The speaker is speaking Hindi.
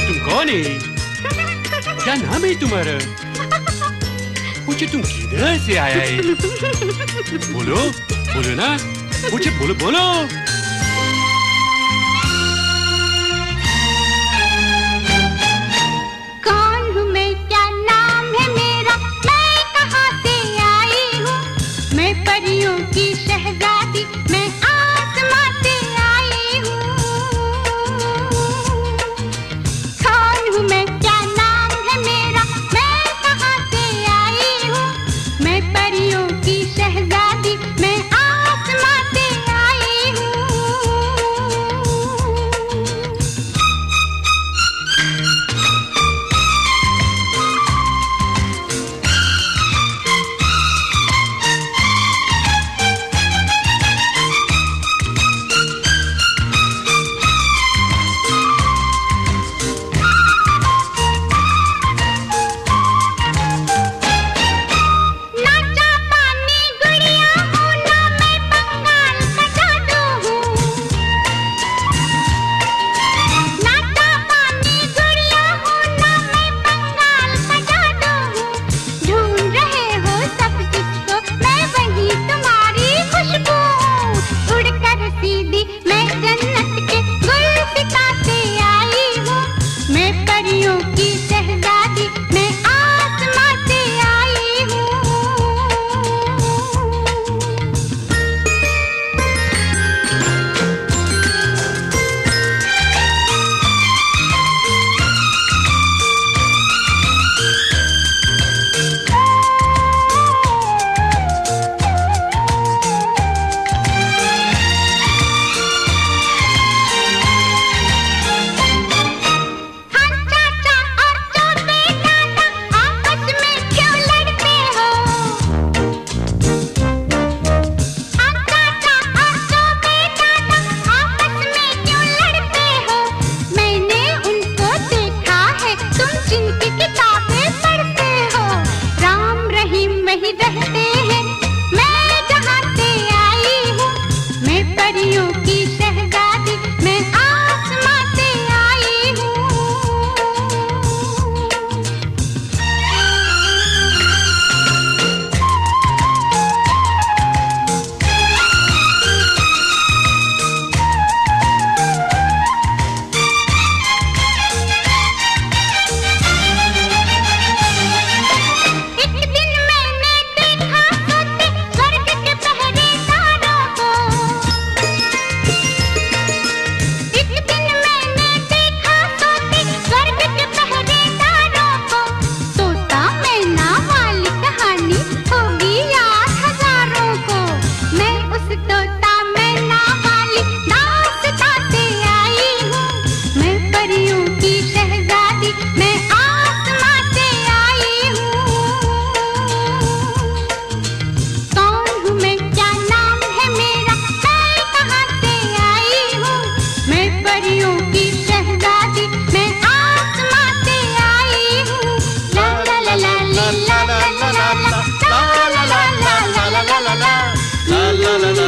कौन है? क्या नाम है तुम्हारा? पूछे तुम किधर से आया है? बोलो बोलो ना। पूछे, बोलो बोलो। परियों की